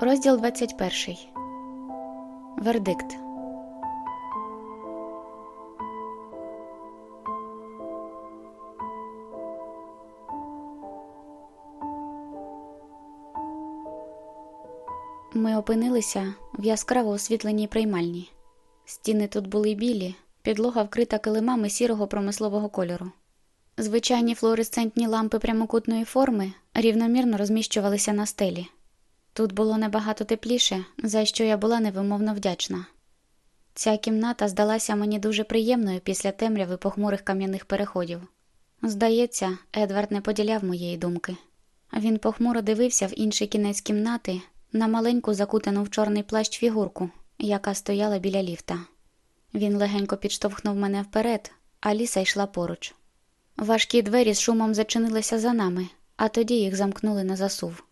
Розділ 21. Вердикт. Ми опинилися в яскраво освітленій приймальні. Стіни тут були білі, підлога вкрита килимами сірого промислового кольору. Звичайні флуоресцентні лампи прямокутної форми рівномірно розміщувалися на стелі. Тут було набагато тепліше, за що я була невимовно вдячна. Ця кімната здалася мені дуже приємною після темряви похмурих кам'яних переходів. Здається, Едвард не поділяв моєї думки. Він похмуро дивився в інший кінець кімнати на маленьку закутану в чорний плащ фігурку, яка стояла біля ліфта. Він легенько підштовхнув мене вперед, а ліса йшла поруч. Важкі двері з шумом зачинилися за нами, а тоді їх замкнули на засув.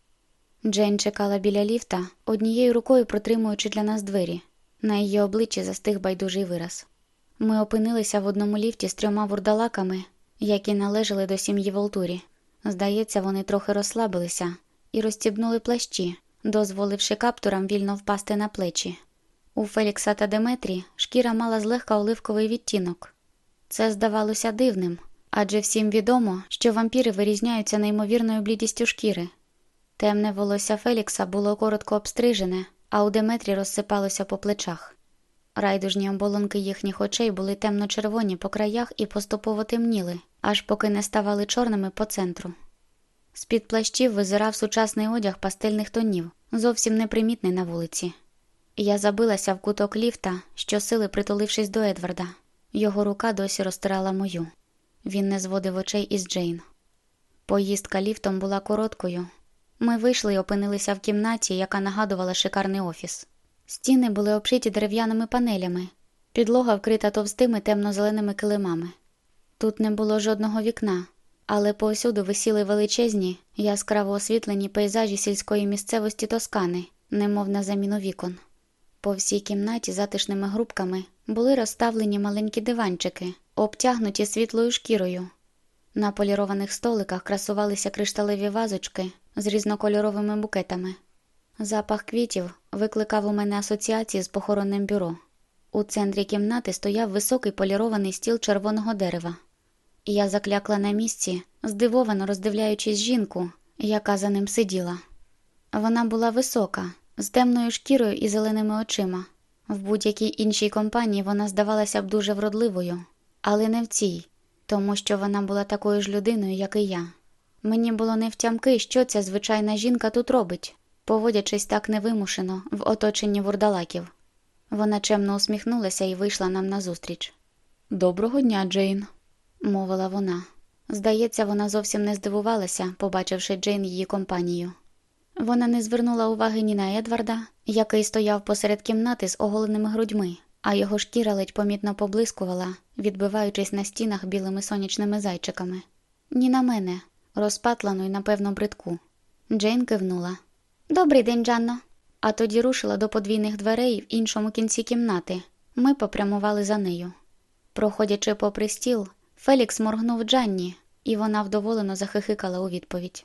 Джейн чекала біля ліфта, однією рукою протримуючи для нас двері. На її обличчі застиг байдужий вираз. Ми опинилися в одному ліфті з трьома вурдалаками, які належали до сім'ї Волтурі. Здається, вони трохи розслабилися і розстібнули плащі, дозволивши каптурам вільно впасти на плечі. У Фелікса та Деметрі шкіра мала злегка оливковий відтінок. Це здавалося дивним, адже всім відомо, що вампіри вирізняються неймовірною блідістю шкіри. Темне волосся Фелікса було коротко обстрижене, а у Деметрі розсипалося по плечах. Райдужні оболонки їхніх очей були темно-червоні по краях і поступово темніли, аж поки не ставали чорними по центру. З-під плащів визирав сучасний одяг пастельних тонів, зовсім непримітний на вулиці. Я забилася в куток ліфта, щосили притулившись до Едварда. Його рука досі розтирала мою. Він не зводив очей із Джейн. Поїздка ліфтом була короткою. Ми вийшли і опинилися в кімнаті, яка нагадувала шикарний офіс. Стіни були обшиті дерев'яними панелями, підлога вкрита товстими темно-зеленими килимами. Тут не було жодного вікна, але повсюду висіли величезні, яскраво освітлені пейзажі сільської місцевості Тоскани, немов на заміну вікон. По всій кімнаті затишними групками були розставлені маленькі диванчики, обтягнуті світлою шкірою. На полірованих столиках красувалися кришталеві вазочки з різнокольоровими букетами. Запах квітів викликав у мене асоціації з похоронним бюро. У центрі кімнати стояв високий полірований стіл червоного дерева. Я заклякла на місці, здивовано роздивляючись жінку, яка за ним сиділа. Вона була висока, з темною шкірою і зеленими очима. В будь-якій іншій компанії вона здавалася б дуже вродливою, але не в цій, тому що вона була такою ж людиною, як і я. Мені було невтямки, що ця звичайна жінка тут робить, поводячись так невимушено в оточенні вурдалаків. Вона чемно усміхнулася і вийшла нам назустріч. Доброго дня, Джейн, мовила вона. Здається, вона зовсім не здивувалася, побачивши Джейн її компанію. Вона не звернула уваги ні на Едварда, який стояв посеред кімнати з оголеними грудьми, а його шкіра ледь помітно поблискувала, відбиваючись на стінах білими сонячними зайчиками. Ні на мене, розпатлану й, напевно, бридку. Джейн кивнула. Добрий день, Джанно. А тоді рушила до подвійних дверей в іншому кінці кімнати. Ми попрямували за нею. Проходячи попри стіл, Фелікс моргнув Джанні, і вона вдоволено захихикала у відповідь.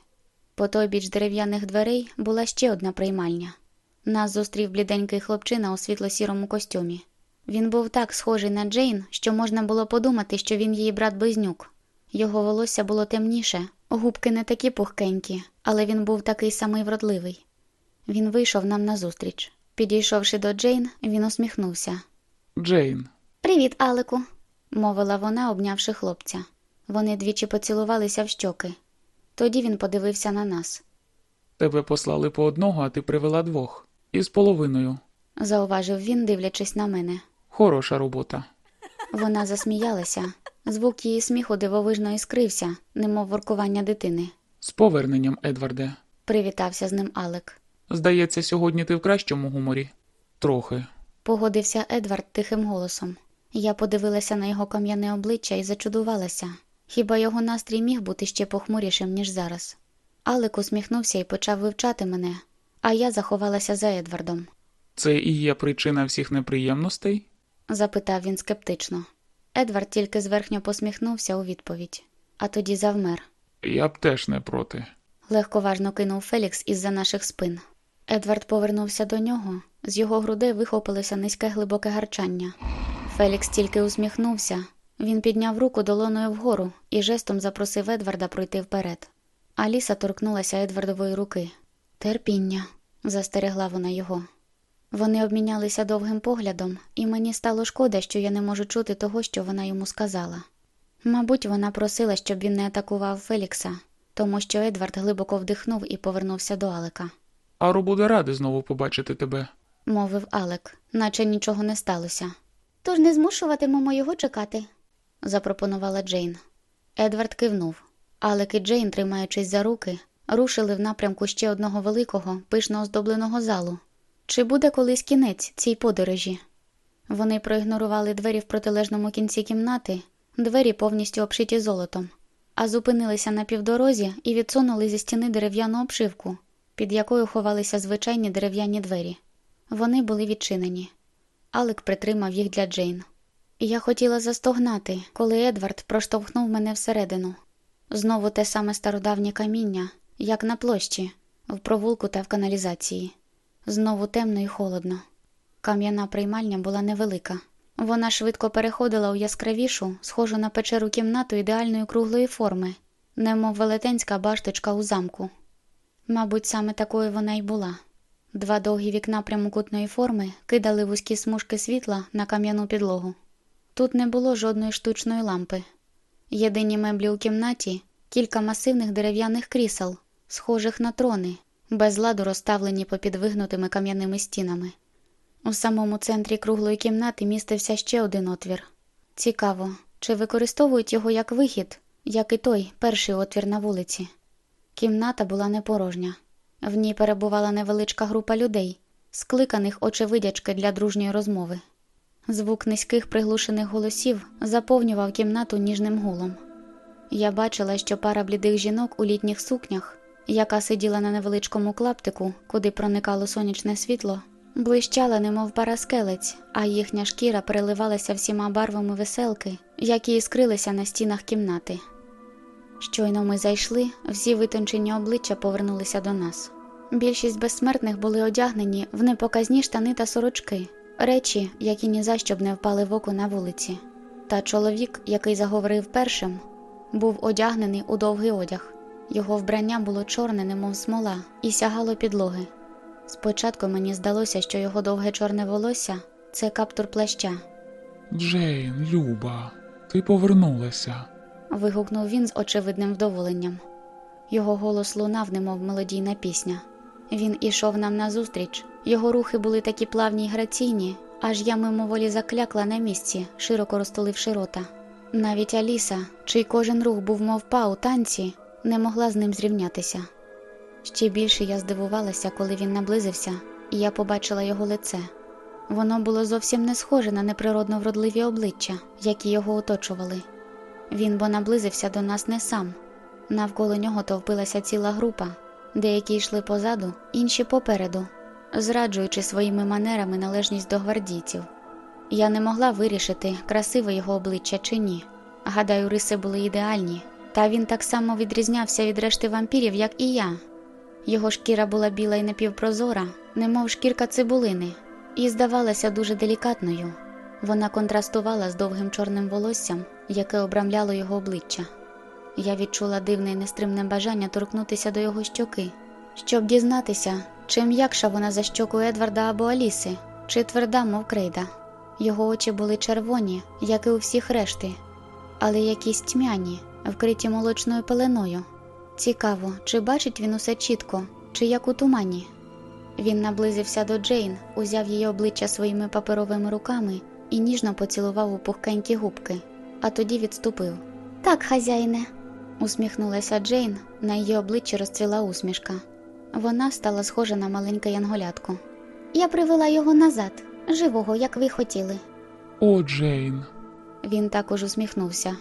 По той біч дерев'яних дверей була ще одна приймальня. Нас зустрів бліденький хлопчина у світло-сірому костюмі. Він був так схожий на Джейн, що можна було подумати, що він її брат близнюк. Його волосся було темніше, губки не такі пухкенькі, але він був такий самий вродливий. Він вийшов нам назустріч. Підійшовши до Джейн, він усміхнувся. Джейн, Привіт, Алику, мовила вона, обнявши хлопця. Вони двічі поцілувалися в щоки. Тоді він подивився на нас. тебе послали по одного, а ти привела двох. Із половиною. Зауважив він, дивлячись на мене. Хороша робота. Вона засміялася. Звук її сміху дивовижно іскрився, немов воркування дитини. З поверненням, Едварде. Привітався з ним Алек. Здається, сьогодні ти в кращому гуморі. Трохи. Погодився Едвард тихим голосом. Я подивилася на його кам'яне обличчя і зачудувалася. Хіба його настрій міг бути ще похмурішим, ніж зараз? Алек усміхнувся і почав вивчати мене, а я заховалася за Едвардом. Це і є причина всіх неприємностей? Запитав він скептично. Едвард тільки зверхньо посміхнувся у відповідь, а тоді завмер. Я б теж не проти. Легковажно кинув Фелікс із-за наших спин. Едвард повернувся до нього, з його грудей вихопилося низьке глибоке гарчання. Фелікс тільки усміхнувся. Він підняв руку долоною вгору і жестом запросив Едварда пройти вперед. Аліса торкнулася Едвардової руки. Терпіння, застерегла вона його. Вони обмінялися довгим поглядом, і мені стало шкода, що я не можу чути того, що вона йому сказала. Мабуть, вона просила, щоб він не атакував Фелікса, тому що Едвард глибоко вдихнув і повернувся до Алека. Аро буде радий знову побачити тебе. Мовив Алек, наче нічого не сталося. Тож не змушуватимемо його чекати, запропонувала Джейн. Едвард кивнув. Алек і Джейн, тримаючись за руки, рушили в напрямку ще одного великого, пишно оздобленого залу. Чи буде колись кінець цій подорожі? Вони проігнорували двері в протилежному кінці кімнати, двері повністю обшиті золотом, а зупинилися на півдорозі і відсунули зі стіни дерев'яну обшивку, під якою ховалися звичайні дерев'яні двері. Вони були відчинені. Алек притримав їх для Джейн. Я хотіла застогнати, коли Едвард проштовхнув мене всередину. Знову те саме стародавнє каміння, як на площі, в провулку та в каналізації. Знову темно і холодно. Кам'яна приймальня була невелика. Вона швидко переходила у яскравішу, схожу на печеру кімнату ідеальної круглої форми, немов велетенська башточка у замку. Мабуть, саме такою вона й була. Два довгі вікна прямокутної форми кидали вузькі смужки світла на кам'яну підлогу. Тут не було жодної штучної лампи. Єдині меблі у кімнаті кілька масивних дерев'яних крісел, схожих на трони, без ладу розставлені попід вигнутими кам'яними стінами. У самому центрі круглої кімнати містився ще один отвір. Цікаво, чи використовують його як вихід, як і той перший отвір на вулиці. Кімната була непорожня. В ній перебувала невеличка група людей, скликаних очевидячки для дружньої розмови. Звук низьких приглушених голосів заповнював кімнату ніжним гулом. Я бачила, що пара блідих жінок у літніх сукнях, яка сиділа на невеличкому клаптику, куди проникало сонячне світло, блищала, немов параскелець, а їхня шкіра переливалася всіма барвами веселки, які іскрилися на стінах кімнати. Щойно ми зайшли, всі витончені обличчя повернулися до нас. Більшість безсмертних були одягнені в непоказні штани та сорочки, речі, які ні за що б не впали в око на вулиці. Та чоловік, який заговорив першим, був одягнений у довгий одяг. Його вбрання було чорне, немов смола, і сягало підлоги. Спочатку мені здалося, що його довге чорне волосся це каптур плаща. Джейн, Люба, ти повернулася. вигукнув він з очевидним вдоволенням. Його голос лунав, немов мелодійна пісня. Він ішов нам назустріч, його рухи були такі плавні й граційні, аж я мимоволі заклякла на місці, широко розтуливши рота. Навіть Аліса, чий кожен рух був мов па у танці, не могла з ним зрівнятися. Ще більше я здивувалася, коли він наблизився, і я побачила його лице. Воно було зовсім не схоже на неприродно вродливі обличчя, які його оточували. Він бо наблизився до нас не сам. Навколо нього товпилася ціла група, деякі йшли позаду, інші попереду, зраджуючи своїми манерами належність до гвардійців. Я не могла вирішити, красиве його обличчя чи ні. Гадаю, риси були ідеальні, та він так само відрізнявся від решти вампірів, як і я. Його шкіра була біла і напівпрозора, немов шкірка цибулини, і здавалася дуже делікатною. Вона контрастувала з довгим чорним волоссям, яке обрамляло його обличчя. Я відчула дивне і нестримне бажання торкнутися до його щоки, щоб дізнатися, чи м'якша вона за щоку Едварда або Аліси, чи тверда, мов крейда. Його очі були червоні, як і у всіх решти, але якісь тьмяні, вкриті молочною пеленою. Цікаво, чи бачить він усе чітко, чи як у тумані. Він наблизився до Джейн, узяв її обличчя своїми паперовими руками і ніжно поцілував у пухкенькі губки, а тоді відступив. Так, хазяїне, усміхнулася Джейн, на її обличчі розцвіла усмішка. Вона стала схожа на маленьке янголятко. Я привела його назад, живого, як ви хотіли. О, Джейн, Він також усміхнувся.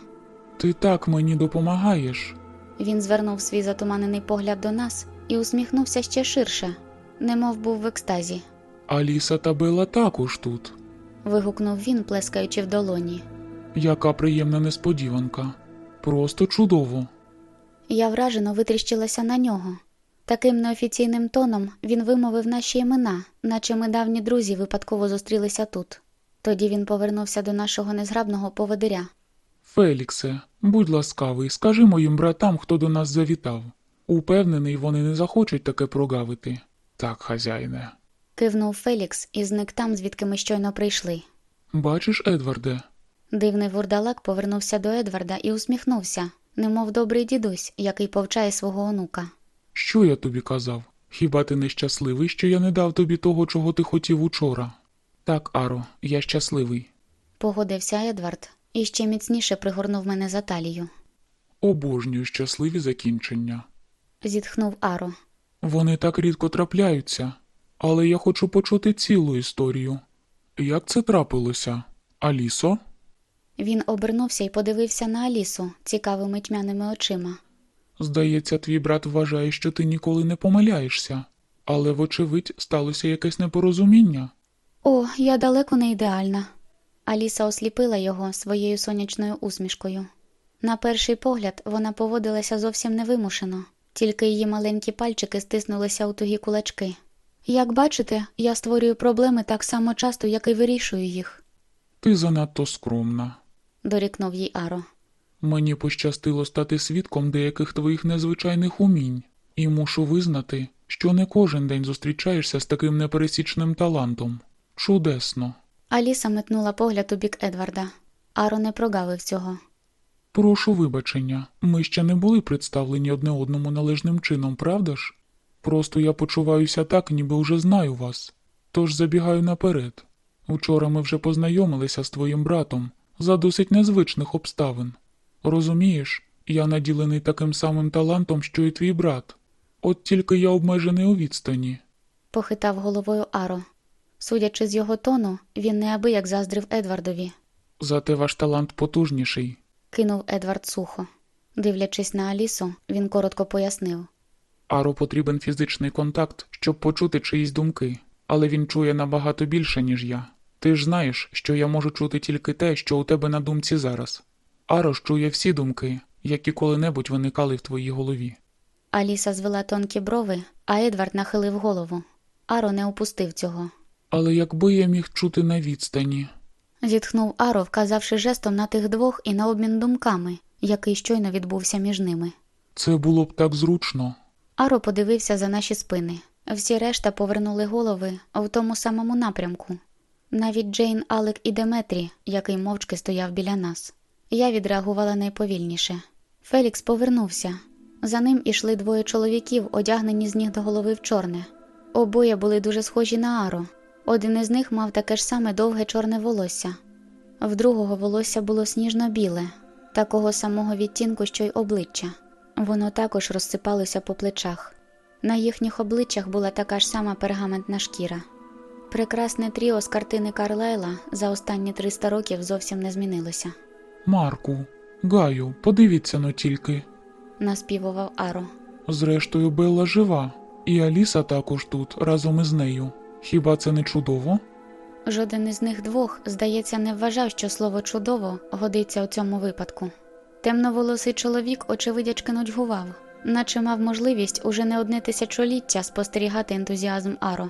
Ти так мені допомагаєш. Він звернув свій затуманений погляд до нас і усміхнувся ще ширше, немов був в екстазі. Аліса та Бела також тут. Вигукнув він, плескаючи в долоні. Яка приємна несподіванка. Просто чудово. Я вражено витріщилася на нього. Таким неофіційним тоном він вимовив наші імена, наче ми давні друзі випадково зустрілися тут. Тоді він повернувся до нашого незграбного поводиря. Феліксе, будь ласкавий, скажи моїм братам, хто до нас завітав. Упевнений, вони не захочуть таке прогавити. Так, хазяїне. Кивнув Фелікс і зник там, звідки ми щойно прийшли. Бачиш, Едварде, Дивний вурдалак повернувся до Едварда і усміхнувся, немов добрий дідусь, який повчає свого онука. що я тобі казав? Хіба ти не щасливий, що я не дав тобі того, чого ти хотів учора? Так, Аро, я щасливий. Погодився Едвард і ще міцніше пригорнув мене за талію. Обожнюю щасливі закінчення. Зітхнув Аро. Вони так рідко трапляються, але я хочу почути цілу історію. Як це трапилося? Алісо? Він обернувся і подивився на Алісу цікавими тьмяними очима. Здається, твій брат вважає, що ти ніколи не помиляєшся, але, вочевидь, сталося якесь непорозуміння. О, я далеко не ідеальна. Аліса осліпила його своєю сонячною усмішкою. На перший погляд вона поводилася зовсім невимушено, тільки її маленькі пальчики стиснулися у тугі кулачки. Як бачите, я створюю проблеми так само часто, як і вирішую їх, Ти занадто скромна. дорікнув їй Аро. Мені пощастило стати свідком деяких твоїх незвичайних умінь, і мушу визнати, що не кожен день зустрічаєшся з таким непересічним талантом. Чудесно. Аліса метнула погляд у бік Едварда. Аро не прогавив цього. Прошу вибачення, ми ще не були представлені одне одному належним чином, правда ж? Просто я почуваюся так, ніби вже знаю вас. Тож забігаю наперед. Учора ми вже познайомилися з твоїм братом за досить незвичних обставин. Розумієш, я наділений таким самим талантом, що і твій брат. От тільки я обмежений у відстані. Похитав головою Аро. Судячи з його тону, він неабияк заздрив Едвардові. Зате ваш талант потужніший. Кинув Едвард сухо. Дивлячись на Алісу, він коротко пояснив. Аро потрібен фізичний контакт, щоб почути чиїсь думки, але він чує набагато більше, ніж я. Ти ж знаєш, що я можу чути тільки те, що у тебе на думці зараз. Аро ж чує всі думки, які коли-небудь виникали в твоїй голові. Аліса звела тонкі брови, а Едвард нахилив голову. Аро не упустив цього. Але якби я міг чути на відстані. Зітхнув Аро, вказавши жестом на тих двох і на обмін думками, який щойно відбувся між ними. Це було б так зручно. Аро подивився за наші спини. Всі решта повернули голови в тому самому напрямку. Навіть Джейн, Алек і Деметрі, який мовчки стояв біля нас. Я відреагувала найповільніше. Фелікс повернувся. За ним ішли двоє чоловіків, одягнені з ніг до голови в чорне. Обоє були дуже схожі на Аро. Один із них мав таке ж саме довге чорне волосся. В другого волосся було сніжно-біле, такого самого відтінку, що й обличчя. Воно також розсипалося по плечах. На їхніх обличчях була така ж сама пергаментна шкіра. Прекрасне тріо з картини Карлайла за останні 300 років зовсім не змінилося, Марку, Гаю, подивіться но тільки. наспівував Аро. Зрештою, Белла жива, і Аліса також тут, разом із нею. Хіба це не чудово? Жоден із них двох, здається, не вважав, що слово чудово годиться у цьому випадку. Темноволосий чоловік, очевидячки, нудьгував, наче мав можливість уже не одне тисячоліття спостерігати ентузіазм Аро.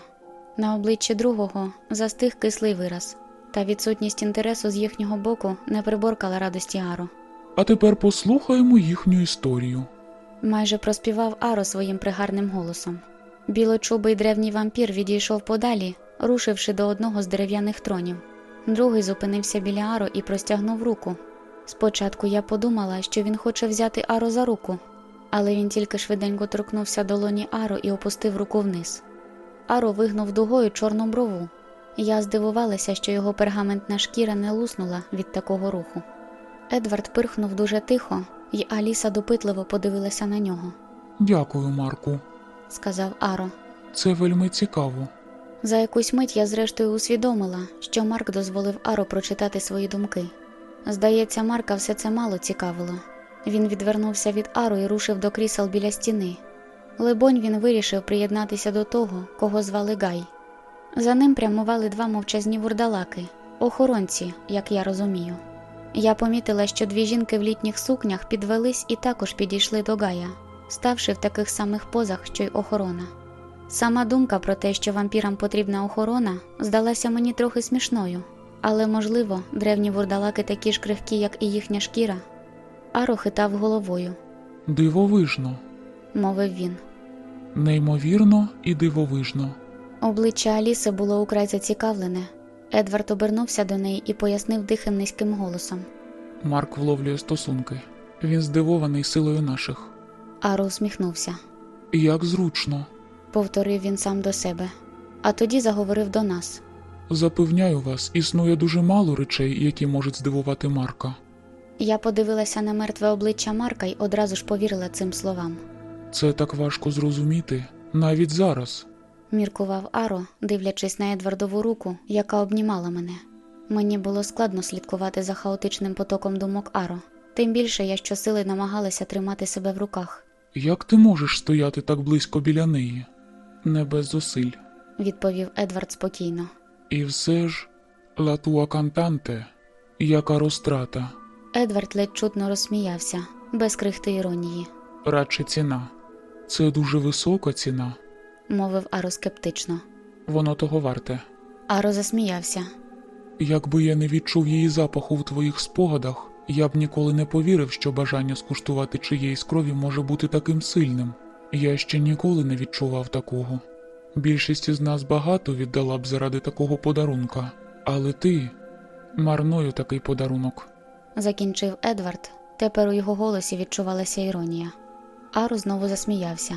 На обличчі другого застиг кислий вираз, та відсутність інтересу з їхнього боку не приборкала радості Аро. А тепер послухаємо їхню історію. Майже проспівав Аро своїм пригарним голосом. Білочубий древній вампір відійшов подалі, рушивши до одного з дерев'яних тронів. Другий зупинився біля Аро і простягнув руку. Спочатку я подумала, що він хоче взяти Аро за руку, але він тільки швиденько торкнувся долоні Аро і опустив руку вниз. Аро вигнув дугою чорну брову. Я здивувалася, що його пергаментна шкіра не луснула від такого руху. Едвард пирхнув дуже тихо, і Аліса допитливо подивилася на нього. Дякую, Марку. Сказав Аро. Це вельми цікаво. За якусь мить я зрештою усвідомила, що Марк дозволив Аро прочитати свої думки. Здається, Марка все це мало цікавило. Він відвернувся від Аро і рушив до крісел біля стіни. Либонь, він вирішив приєднатися до того, кого звали Гай. За ним прямували два мовчазні вурдалаки, охоронці, як я розумію. Я помітила, що дві жінки в літніх сукнях підвелись і також підійшли до Гая. Ставши в таких самих позах, що й охорона. Сама думка про те, що вампірам потрібна охорона, здалася мені трохи смішною, але, можливо, древні вурдалаки такі ж кривкі, як і їхня шкіра. Аро хитав головою, Дивовижно, мовив він. неймовірно і дивовижно. Обличчя Аліси було украй зацікавлене. Едвард обернувся до неї і пояснив дихим низьким голосом. Марк вловлює стосунки. Він здивований силою наших. Аро усміхнувся. Як зручно. Повторив він сам до себе, а тоді заговорив до нас. Запевняю вас, існує дуже мало речей, які можуть здивувати Марка. Я подивилася на мертве обличчя Марка й одразу ж повірила цим словам. Це так важко зрозуміти, навіть зараз. Міркував Аро, дивлячись на Едвардову руку, яка обнімала мене. Мені було складно слідкувати за хаотичним потоком думок Аро, тим більше я щосили намагалася тримати себе в руках, Як ти можеш стояти так близько біля неї? Не без зусиль. відповів Едвард спокійно. І все ж «La tua cantante» – яка розтрата, Едвард ледь чутно розсміявся, без крихти іронії, радше ціна. Це дуже висока ціна. мовив Аро скептично. Воно того варте. Аро засміявся. Якби я не відчув її запаху в твоїх спогадах, я б ніколи не повірив, що бажання скуштувати чиєїсь крові може бути таким сильним. Я ще ніколи не відчував такого. Більшість із нас багато віддала б заради такого подарунка, але ти марною такий подарунок. Закінчив Едвард. Тепер у його голосі відчувалася іронія. Аро знову засміявся.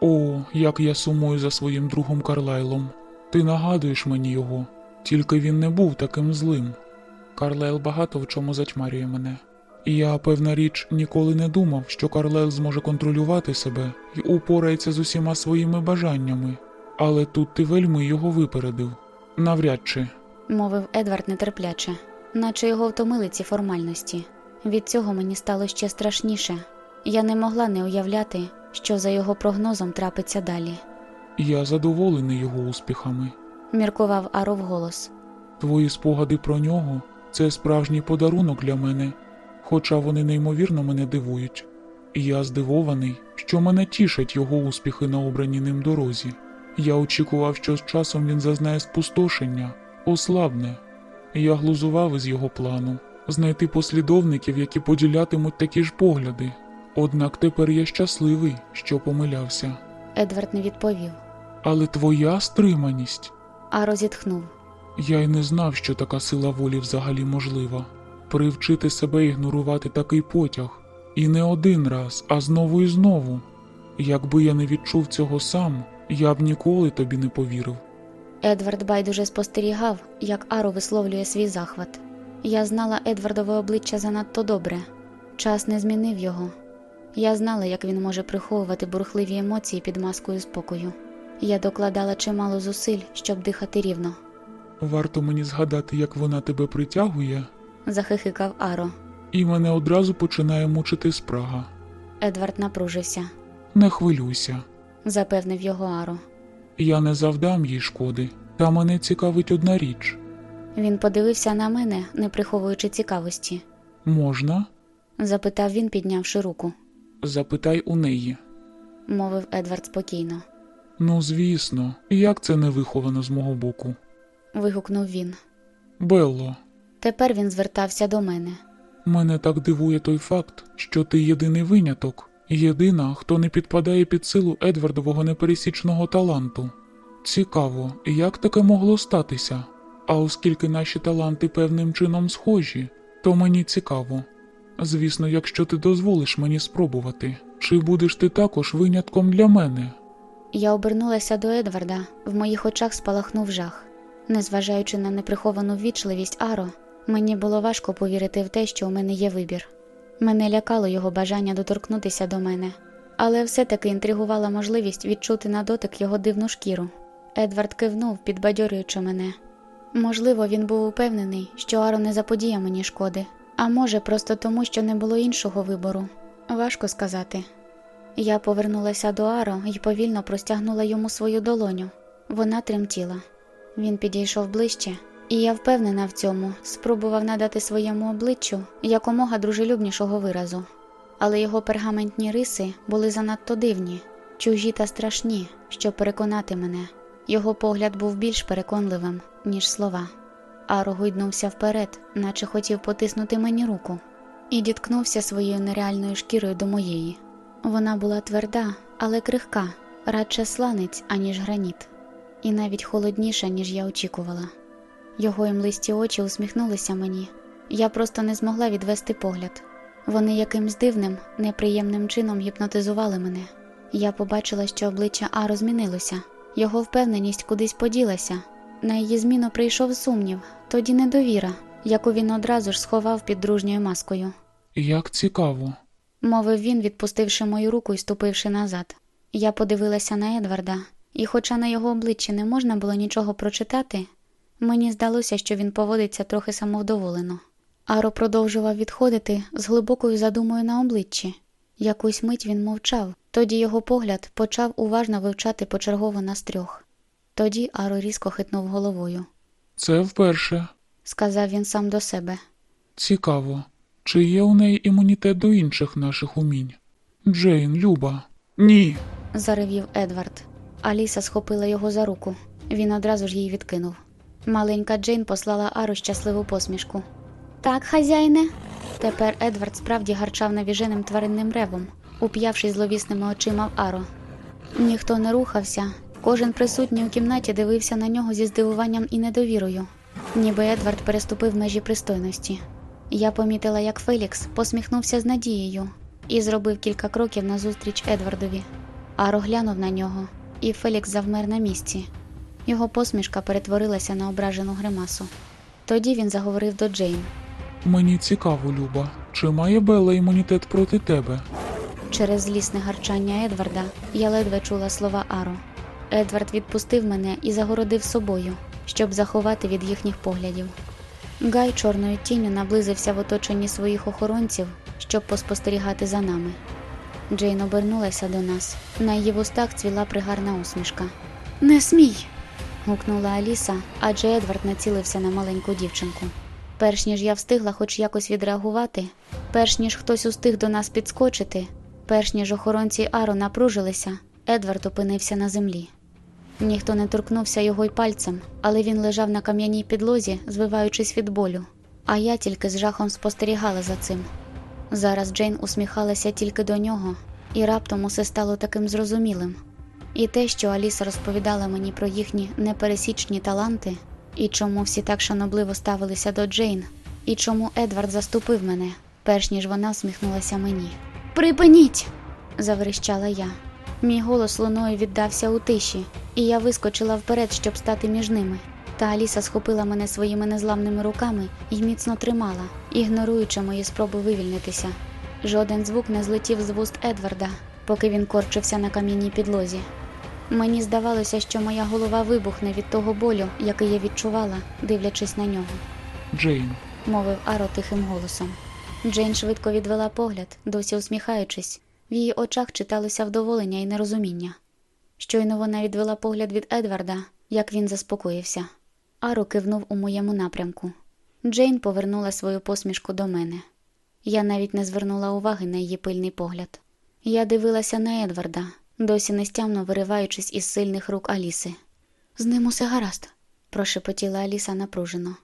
О, як я сумую за своїм другом Карлайлом. Ти нагадуєш мені його, тільки він не був таким злим. Карлайл багато в чому затьмарює мене. І я, певна річ, ніколи не думав, що Карлайл зможе контролювати себе і упорається з усіма своїми бажаннями. Але тут ти вельми його випередив. Навряд чи. мовив Едвард нетерпляче, наче його втомили ці формальності. Від цього мені стало ще страшніше. Я не могла не уявляти, що за його прогнозом трапиться далі. Я задоволений його успіхами. Міркував Аро вголос. Твої спогади про нього це справжній подарунок для мене, хоча вони неймовірно мене дивують. І я здивований, що мене тішать його успіхи на обраній ним дорозі. Я очікував, що з часом він зазнає спустошення, ослабне. Я глузував із його плану знайти послідовників, які поділятимуть такі ж погляди. Однак тепер я щасливий, що помилявся. Едвард не відповів. Але твоя стриманість. Аро зітхнув. Я й не знав, що така сила волі взагалі можлива. Привчити себе ігнорувати такий потяг. І не один раз, а знову і знову. Якби я не відчув цього сам, я б ніколи тобі не повірив. Едвард байдуже спостерігав, як Аро висловлює свій захват. Я знала Едвардове обличчя занадто добре. Час не змінив його. Я знала, як він може приховувати бурхливі емоції під маскою спокою. Я докладала чимало зусиль, щоб дихати рівно. Варто мені згадати, як вона тебе притягує, Захихикав Аро. і мене одразу починає мучити спрага. Едвард напружився, Не хвилюйся, запевнив його Аро. я не завдам їй шкоди, та мене цікавить одна річ. Він подивився на мене, не приховуючи цікавості. Можна? Запитав він, піднявши руку. Запитай у неї. Мовив Едвард спокійно. Ну, звісно, як це не виховано з мого боку. Вигукнув він. Белло, Тепер він звертався до мене. Мене так дивує той факт, що ти єдиний виняток, єдина, хто не підпадає під силу Едвардового непересічного таланту. Цікаво, як таке могло статися? А оскільки наші таланти певним чином схожі, то мені цікаво. Звісно, якщо ти дозволиш мені спробувати, чи будеш ти також винятком для мене? Я обернулася до Едварда, в моїх очах спалахнув жах. Незважаючи на неприховану ввічливість Аро, мені було важко повірити в те, що у мене є вибір. Мене лякало його бажання доторкнутися до мене, але все-таки інтригувала можливість відчути на дотик його дивну шкіру. Едвард кивнув, підбадьорюючи мене. Можливо, він був упевнений, що Аро не заподіє мені шкоди, а може, просто тому, що не було іншого вибору. Важко сказати. Я повернулася до Аро і повільно простягнула йому свою долоню. Вона тремтіла. Він підійшов ближче, і я впевнена в цьому, спробував надати своєму обличчю якомога дружелюбнішого виразу. але його пергаментні риси були занадто дивні, чужі та страшні, щоб переконати мене. Його погляд був більш переконливим, ніж слова. Аро гойднувся вперед, наче хотів потиснути мені руку, і діткнувся своєю нереальною шкірою до моєї. Вона була тверда, але крихка, радше сланець, аніж граніт, і навіть холодніша, ніж я очікувала. Його імлисті очі усміхнулися мені. Я просто не змогла відвести погляд. Вони якимсь дивним, неприємним чином гіпнотизували мене. Я побачила, що обличчя Аро змінилося, його впевненість кудись поділася. На її зміну прийшов сумнів, тоді недовіра, яку він одразу ж сховав під дружньою маскою. Як цікаво. Мовив він, відпустивши мою руку і ступивши назад. Я подивилася на Едварда, і, хоча на його обличчі не можна було нічого прочитати, мені здалося, що він поводиться трохи самовдоволено. Аро продовжував відходити з глибокою задумою на обличчі. Якусь мить він мовчав, тоді його погляд почав уважно вивчати почергово нас трьох. Тоді Аро різко хитнув головою. Це вперше. Сказав він сам до себе. Цікаво. Чи є у неї імунітет до інших наших умінь? Джейн, Люба. Ні. заревів Едвард. Аліса схопила його за руку. Він одразу ж її відкинув. Маленька Джейн послала Ару щасливу посмішку. Так, хазяїне. Тепер Едвард справді гарчав навіженим тваринним ревом, уп'явшись зловісними очима в Аро. Ніхто не рухався, кожен присутній у кімнаті дивився на нього зі здивуванням і недовірою, ніби Едвард переступив межі пристойності. Я помітила, як Фелікс посміхнувся з надією і зробив кілька кроків назустріч Едвардові. Аро глянув на нього, і Фелікс завмер на місці. Його посмішка перетворилася на ображену гримасу. Тоді він заговорив до Джейн. Мені цікаво, Люба. Чи має Белла імунітет проти тебе? Через злісне гарчання Едварда я ледве чула слова Аро. Едвард відпустив мене і загородив собою, щоб заховати від їхніх поглядів. Гай чорною тінню наблизився в оточенні своїх охоронців, щоб поспостерігати за нами. Джейн обернулася до нас. На її вустах цвіла пригарна усмішка. Не смій. гукнула Аліса, адже Едвард націлився на маленьку дівчинку. Перш ніж я встигла хоч якось відреагувати, перш ніж хтось устиг до нас підскочити, перш ніж охоронці Аро напружилися, Едвард опинився на землі. Ніхто не торкнувся його й пальцем, але він лежав на кам'яній підлозі, звиваючись від болю, а я тільки з жахом спостерігала за цим. Зараз Джейн усміхалася тільки до нього, і раптом усе стало таким зрозумілим. І те, що Аліса розповідала мені про їхні непересічні таланти, і чому всі так шанобливо ставилися до Джейн, і чому Едвард заступив мене, перш ніж вона всміхнулася мені. Припиніть! заверещала я. Мій голос луною віддався у тиші, і я вискочила вперед, щоб стати між ними. Та Аліса схопила мене своїми незламними руками і міцно тримала, ігноруючи мої спроби вивільнитися. Жоден звук не злетів з вуст Едварда, поки він корчився на кам'яній підлозі. Мені здавалося, що моя голова вибухне від того болю, який я відчувала, дивлячись на нього, Джейн. мовив Аро тихим голосом. Джейн швидко відвела погляд, досі усміхаючись. В її очах читалося вдоволення і нерозуміння. Щойно вона відвела погляд від Едварда, як він заспокоївся. Аро кивнув у моєму напрямку. Джейн повернула свою посмішку до мене. Я навіть не звернула уваги на її пильний погляд. Я дивилася на Едварда, досі нестямно вириваючись із сильних рук Аліси. З ним усе гаразд, прошепотіла Аліса напружено.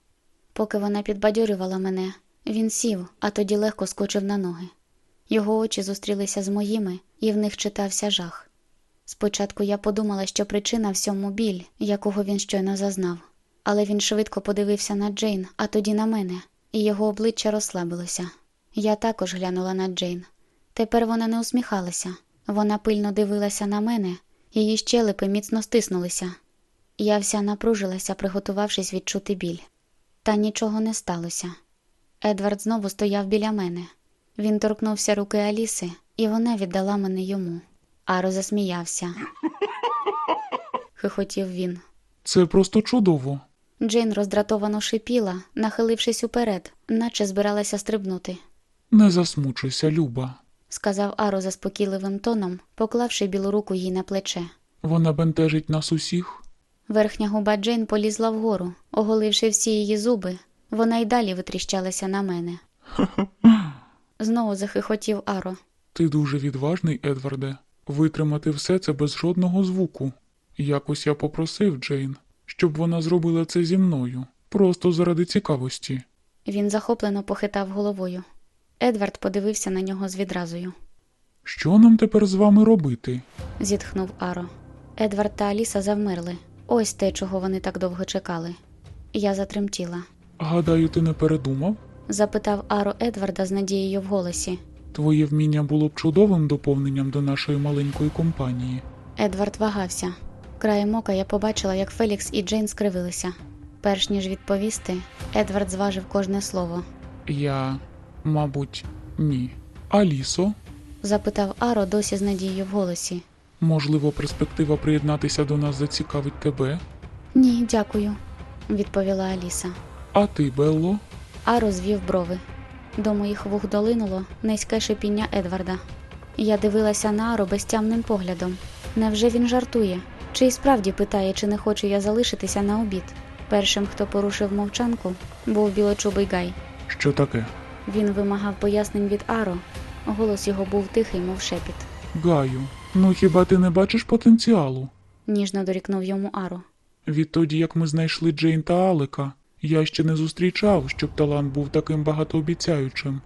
Поки вона підбадьорювала мене, він сів, а тоді легко скочив на ноги. Його очі зустрілися з моїми, і в них читався жах. Спочатку я подумала, що причина всьому біль, якого він щойно зазнав, але він швидко подивився на Джейн, а тоді на мене, і його обличчя розслабилося. Я також глянула на Джейн. Тепер вона не усміхалася, вона пильно дивилася на мене, її щелепи міцно стиснулися. Я вся напружилася, приготувавшись відчути біль. Та нічого не сталося. Едвард знову стояв біля мене. Він торкнувся руки Аліси, і вона віддала мене йому. Аро засміявся. Хихотів він. Це просто чудово. Джейн роздратовано шипіла, нахилившись уперед, наче збиралася стрибнути, Не засмучуйся, Люба. сказав Аро заспокійливим тоном, поклавши білу руку їй на плече. Вона бентежить нас усіх. Верхня губа Джейн полізла вгору, оголивши всі її зуби. Вона й далі витріщалася на мене. Знову захихотів Аро. Ти дуже відважний, Едварде. Витримати все це без жодного звуку. Якось я попросив Джейн, щоб вона зробила це зі мною, просто заради цікавості. Він захоплено похитав головою. Едвард подивився на нього з відразою. Що нам тепер з вами робити? Зітхнув Аро. Едвард та Аліса завмерли. Ось те, чого вони так довго чекали. Я затремтіла. Гадаю, ти не передумав? Запитав Аро Едварда з надією в голосі. Твоє вміння було б чудовим доповненням до нашої маленької компанії. Едвард вагався. Краєм ока я побачила, як Фелікс і Джейн скривилися. Перш ніж відповісти, Едвард зважив кожне слово. Я, мабуть, ні. Алісо, Запитав Аро досі з надією в голосі. можливо, перспектива приєднатися до нас зацікавить тебе? Ні, дякую, відповіла Аліса. А ти, Белло? Аро звів брови. До моїх вух долинуло низьке шипіння Едварда. Я дивилася на Аро безтямним поглядом. Невже він жартує? Чи й справді питає, чи не хочу я залишитися на обід? Першим, хто порушив мовчанку, був білочубий Гай. Що таке? Він вимагав пояснень від Аро. Голос його був тихий, мов шепіт. Гаю, ну хіба ти не бачиш потенціалу? Ніжно дорікнув йому Аро. Відтоді, як ми знайшли Джейн та Алека, я ще не зустрічав, щоб талант був таким багатообіцяючим.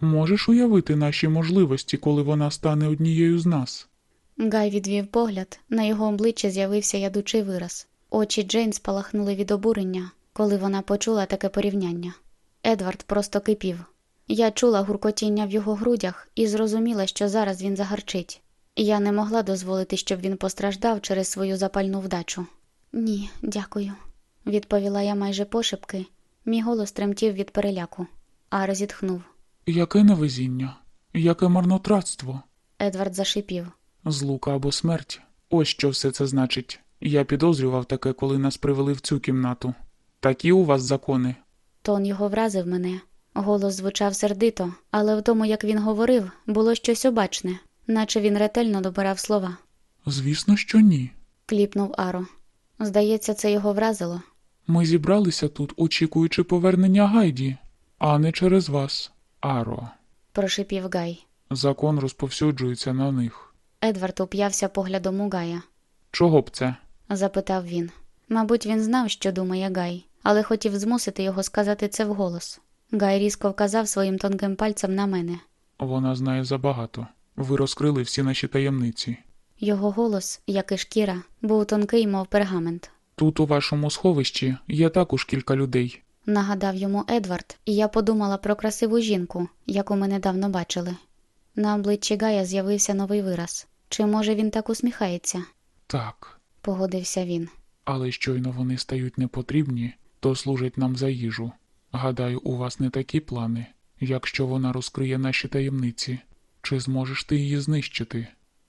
Можеш уявити наші можливості, коли вона стане однією з нас? Гай відвів погляд, на його обличчі з'явився ядучий вираз. Очі Джейн спалахнули від обурення, коли вона почула таке порівняння. Едвард просто кипів. Я чула гуркотіння в його грудях і зрозуміла, що зараз він загарчить. Я не могла дозволити, щоб він постраждав через свою запальну вдачу. Ні, дякую, відповіла я майже пошепки. Мій голос тремтів від переляку. Ар зітхнув. Яке невезіння? Яке марнотратство? Едвард зашипів. Злука або смерть. Ось що все це значить. Я підозрював таке, коли нас привели в цю кімнату. Такі у вас закони. Тон його вразив мене. Голос звучав сердито, але в тому, як він говорив, було щось обачне, наче він ретельно добирав слова. Звісно, що ні. Кліпнув Аро. Здається, це його вразило. Ми зібралися тут, очікуючи повернення Гайді, а не через вас. Аро. Прошипів Гай. Закон розповсюджується на них. Едвард уп'явся поглядом у Гая. Чого б це? Запитав він. Мабуть, він знав, що думає Гай, але хотів змусити його сказати це вголос. Гай різко вказав своїм тонким пальцем на мене. Вона знає забагато. Ви розкрили всі наші таємниці. Його голос, як і шкіра, був тонкий, мов пергамент. Тут у вашому сховищі є також кілька людей. Нагадав йому Едвард, і я подумала про красиву жінку, яку ми недавно бачили. На обличчі Гая з'явився новий вираз. Чи може він так усміхається? Так, Погодився він. але щойно вони стають непотрібні, то служать нам за їжу. Гадаю, у вас не такі плани. Якщо вона розкриє наші таємниці, чи зможеш ти її знищити?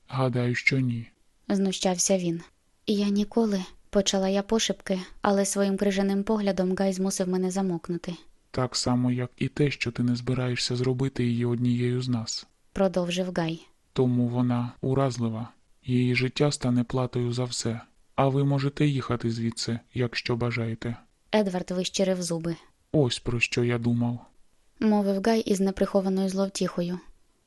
Гадаю, що ні. Знущався він. Я ніколи, почала я пошепки, але своїм крижаним поглядом Гай змусив мене замокнути. Так само, як і те, що ти не збираєшся зробити її однією з нас. Продовжив Гай. Тому вона уразлива. Її життя стане платою за все. А ви можете їхати звідси, якщо бажаєте. Едвард вищирив зуби. Ось про що я думав. Мовив Гай із неприхованою зловтіхою.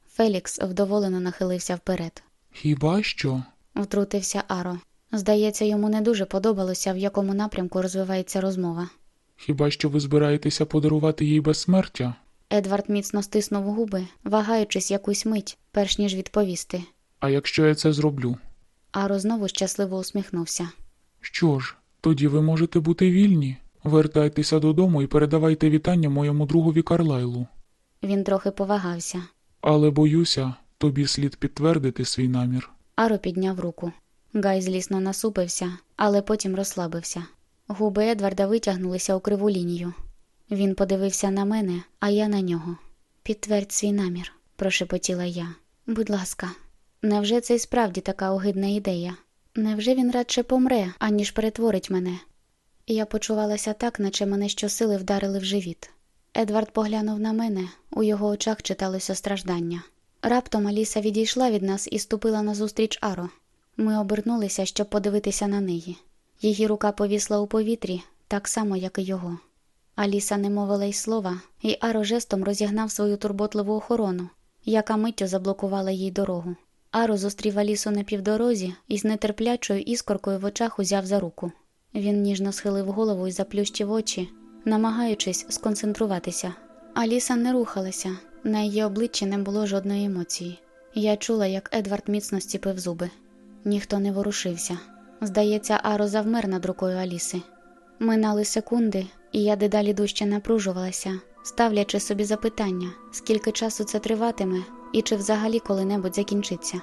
Фелікс вдоволено нахилився вперед. Хіба що? Втрутився Аро. Здається, йому не дуже подобалося, в якому напрямку розвивається розмова. Хіба що ви збираєтеся подарувати їй безсмертя? Едвард міцно стиснув губи, вагаючись якусь мить, перш ніж відповісти. А якщо я це зроблю? Аро знову щасливо усміхнувся. Що ж, тоді ви можете бути вільні. Вертайтеся додому і передавайте вітання моєму другові Карлайлу. Він трохи повагався. Але боюся, тобі слід підтвердити свій намір. Аро підняв руку. Гай злісно насупився, але потім розслабився. Губи Едварда витягнулися у криву лінію. Він подивився на мене, а я на нього. Підтвердь свій намір, прошепотіла я. Будь ласка, невже це й справді така огидна ідея? Невже він радше помре, аніж перетворить мене? Я почувалася так, наче мене щосили вдарили в живіт. Едвард поглянув на мене, у його очах читалося страждання. Раптом Аліса відійшла від нас і ступила назустріч Аро. Ми обернулися, щоб подивитися на неї. Її рука повісла у повітрі, так само, як і його. Аліса не мовила й слова, і Аро жестом розігнав свою турботливу охорону, яка миттю заблокувала їй дорогу. Аро зустрів Алісу на півдорозі і з нетерплячою іскоркою в очах узяв за руку. Він ніжно схилив голову і заплющив очі, намагаючись сконцентруватися. Аліса не рухалася, на її обличчі не було жодної емоції. Я чула, як Едвард міцно стіпив зуби. Ніхто не ворушився. Здається, Аро завмер над рукою Аліси. Минали секунди, і я дедалі дужче напружувалася, ставлячи собі запитання, скільки часу це триватиме і чи взагалі коли-небудь закінчиться.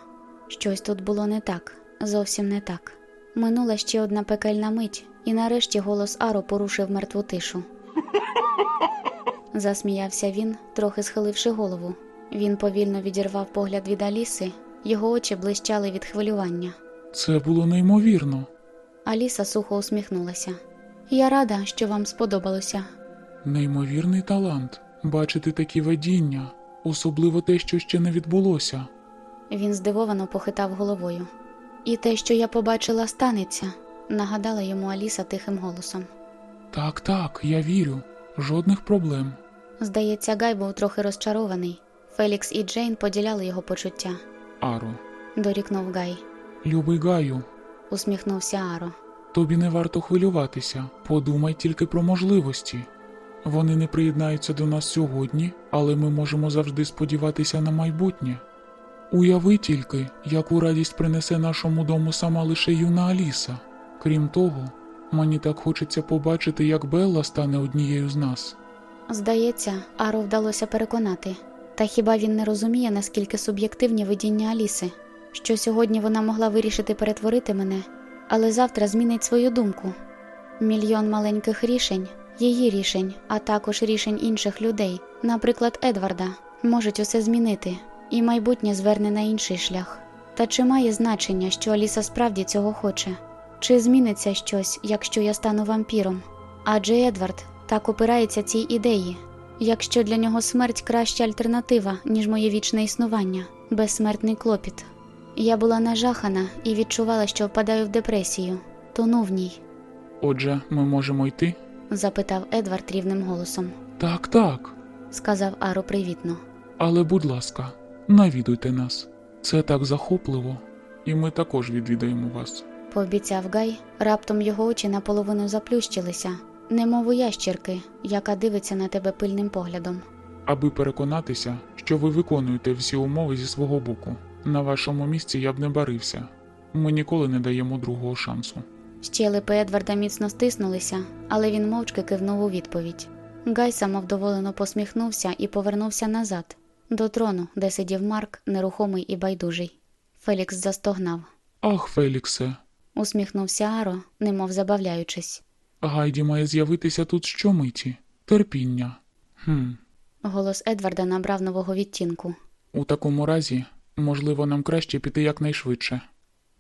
Щось тут було не так, зовсім не так. Минула ще одна пекельна мить, і нарешті голос Аро порушив мертву тишу. Засміявся він, трохи схиливши голову. Він повільно відірвав погляд від Аліси, його очі блищали від хвилювання. Це було неймовірно. Аліса сухо усміхнулася. Я рада, що вам сподобалося. Неймовірний талант бачити такі видіння, особливо те, що ще не відбулося. Він здивовано похитав головою. І те, що я побачила, станеться, нагадала йому Аліса тихим голосом. Так, так, я вірю. Жодних проблем. Здається, Гай був трохи розчарований. Фелікс і Джейн поділяли його почуття. Аро, Дорікнув Гай. любий Гаю, Усміхнувся Аро. Тобі не варто хвилюватися. Подумай тільки про можливості. Вони не приєднаються до нас сьогодні, але ми можемо завжди сподіватися на майбутнє. Уяви тільки, яку радість принесе нашому дому сама лише юна Аліса. Крім того, мені так хочеться побачити, як Белла стане однією з нас. Здається, Аро вдалося переконати. Та хіба він не розуміє, наскільки суб'єктивні видіння Аліси, що сьогодні вона могла вирішити перетворити мене, але завтра змінить свою думку. Мільйон маленьких рішень, її рішень, а також рішень інших людей, наприклад, Едварда, можуть усе змінити, і майбутнє зверне на інший шлях. Та чи має значення, що Аліса справді цього хоче? Чи зміниться щось, якщо я стану вампіром? Адже Едвард так опирається цій ідеї. Якщо для нього смерть краща альтернатива, ніж моє вічне існування, безсмертний клопіт. Я була нажахана і відчувала, що впадаю в депресію, тону в ній, Отже, ми можемо йти? запитав Едвард рівним голосом. Так, так. Сказав Аро привітно. Але, будь ласка, навідуйте нас. Це так захопливо, і ми також відвідаємо вас. Пообіцяв Гай, раптом його очі наполовину заплющилися, немов у ящірки, яка дивиться на тебе пильним поглядом. Аби переконатися, що ви виконуєте всі умови зі свого боку. На вашому місці я б не барився. Ми ніколи не даємо другого шансу. Щелепи Едварда міцно стиснулися, але він мовчки кивнув у відповідь. Гай самовдоволено посміхнувся і повернувся назад, до трону, де сидів Марк, нерухомий і байдужий. Фелікс застогнав. Ах, Феліксе, Усміхнувся Аро, немов забавляючись. Гайді має з'явитися тут щомиті. Терпіння. Хм, Голос Едварда набрав нового відтінку. у такому разі, можливо, нам краще піти якнайшвидше.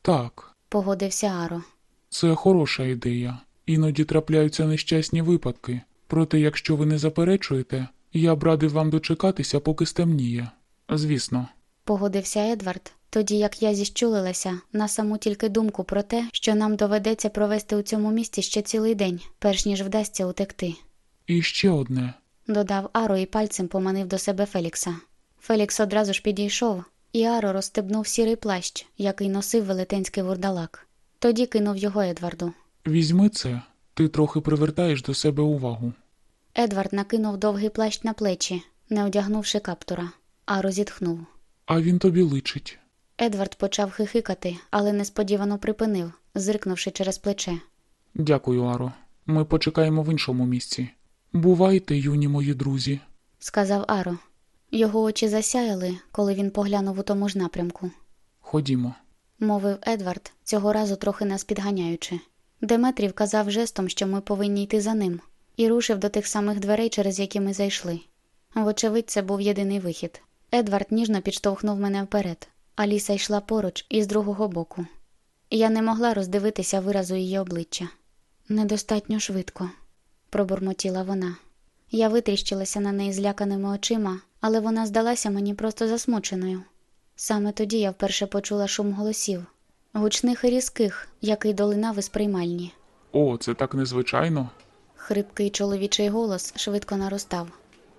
Так, Погодився Аро. це хороша ідея. Іноді трапляються нещасні випадки. Проте, якщо ви не заперечуєте, я б радив вам дочекатися, поки стемніє. Звісно, Погодився Едвард, тоді як я зіщулилася на саму тільки думку про те, що нам доведеться провести у цьому місті ще цілий день, перш ніж вдасться утекти. і ще одне. Додав Аро і пальцем поманив до себе Фелікса. Фелікс одразу ж підійшов, і Аро розстебнув сірий плащ, який носив велетенський вурдалак. Тоді кинув його Едварду. Візьми це, ти трохи привертаєш до себе увагу. Едвард накинув довгий плащ на плечі, не одягнувши каптура. Аро зітхнув. А він тобі личить. Едвард почав хихикати, але несподівано припинив, зиркнувши через плече. Дякую, Аро. Ми почекаємо в іншому місці. Бувайте, юні мої друзі. Сказав Аро. Його очі засяяли, коли він поглянув у тому ж напрямку. Ходімо. мовив Едвард, цього разу трохи нас підганяючи. Деметрій вказав жестом, що ми повинні йти за ним, і рушив до тих самих дверей, через які ми зайшли. Вочевидь, це був єдиний вихід. Едвард ніжно підштовхнув мене вперед. Аліса йшла поруч і з другого боку. Я не могла роздивитися виразу її обличчя. Недостатньо швидко, пробурмотіла вона. Я витріщилася на неї зляканими очима, але вона здалася мені просто засмученою. Саме тоді я вперше почула шум голосів, гучних і різких, який долинав із приймальні. О, це так незвичайно. Хрипкий чоловічий голос швидко наростав.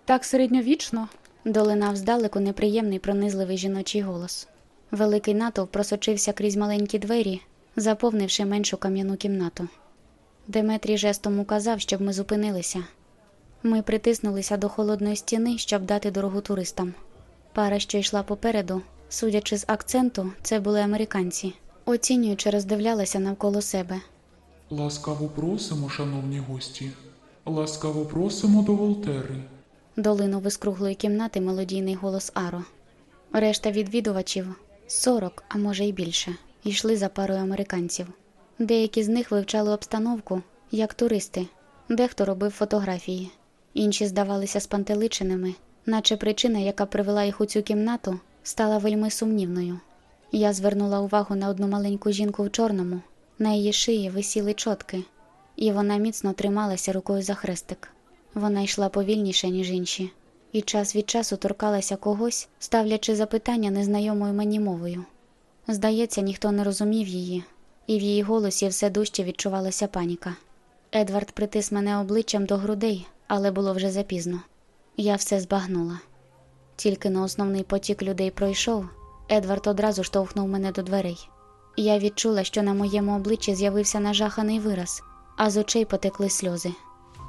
Так середньовічно. Долинав здалеку неприємний пронизливий жіночий голос. Великий натовп просочився крізь маленькі двері, заповнивши меншу кам'яну кімнату. Деметрій жестом указав, щоб ми зупинилися. Ми притиснулися до холодної стіни, щоб дати дорогу туристам. Пара, що йшла попереду, судячи з акценту, це були американці. Оцінюючи, роздивлялися навколо себе. Ласкаво просимо, шановні гості. Ласкаво просимо до Волтери. Долинув із круглої кімнати мелодійний голос Аро. Решта відвідувачів сорок, а може й більше, йшли за парою американців. Деякі з них вивчали обстановку як туристи, дехто робив фотографії, інші здавалися спантеличеними, наче причина, яка привела їх у цю кімнату, стала вельми сумнівною. Я звернула увагу на одну маленьку жінку в чорному, на її шиї висіли чотки, і вона міцно трималася рукою за хрестик. Вона йшла повільніше, ніж інші, і час від часу торкалася когось, ставлячи запитання незнайомою мені мовою. Здається, ніхто не розумів її, і в її голосі все дужче відчувалася паніка. Едвард притис мене обличчям до грудей, але було вже запізно. Я все збагнула. Тільки на основний потік людей пройшов, Едвард одразу штовхнув мене до дверей. Я відчула, що на моєму обличчі з'явився нажаханий вираз, а з очей потекли сльози.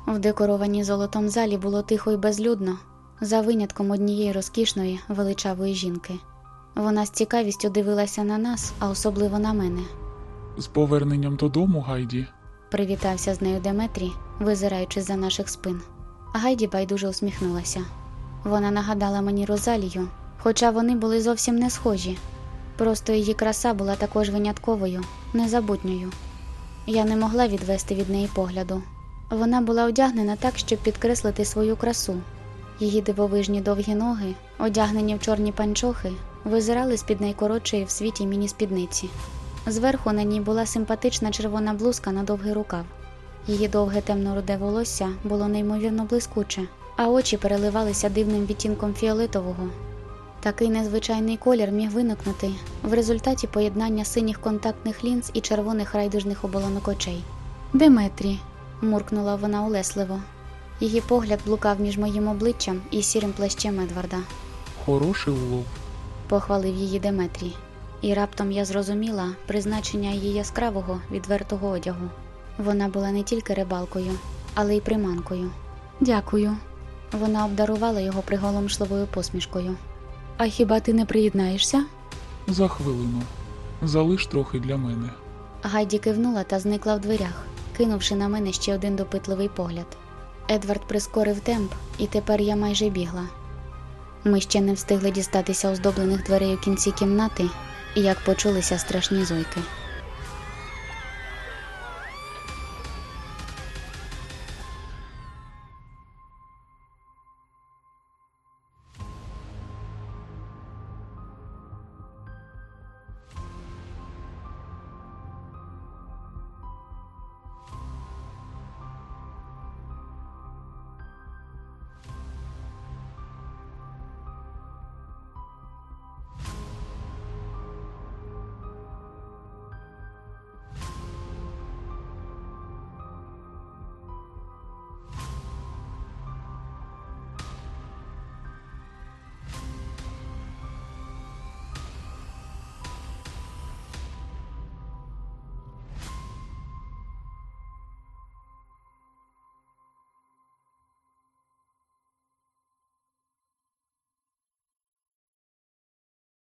В декорованій золотом залі було тихо і безлюдно, за винятком однієї розкішної величавої жінки. Вона з цікавістю дивилася на нас, а особливо на мене. З поверненням додому, Гайді. Привітався з нею Деметрі, визираючи за наших спин. Гайді байдуже усміхнулася. Вона нагадала мені Розалію, хоча вони були зовсім не схожі. Просто її краса була також винятковою, незабутньою. Я не могла відвести від неї погляду. Вона була одягнена так, щоб підкреслити свою красу. Її дивовижні довгі ноги, одягнені в чорні панчохи, визирали з-під найкоротшої в світі міні-спідниці. Зверху на ній була симпатична червона блузка на довгий рукав. Її довге темно-руде волосся було неймовірно блискуче, а очі переливалися дивним відтінком фіолетового. Такий незвичайний колір міг виникнути в результаті поєднання синіх контактних лінз і червоних райдужних оболонок очей. Деметрі, муркнула вона улесливо. Її погляд блукав між моїм обличчям і сірим плащем Едварда. Хороший улов. Похвалив її Деметрі. І раптом я зрозуміла призначення її яскравого відвертого одягу. Вона була не тільки рибалкою, але й приманкою. Дякую. Вона обдарувала його приголомшливою посмішкою. А хіба ти не приєднаєшся? За хвилину. Залиш трохи для мене. Гайді кивнула та зникла в дверях, кинувши на мене ще один допитливий погляд. Едвард прискорив темп, і тепер я майже бігла. Ми ще не встигли дістатися оздоблених дверей у кінці кімнати, як почулися страшні зойки.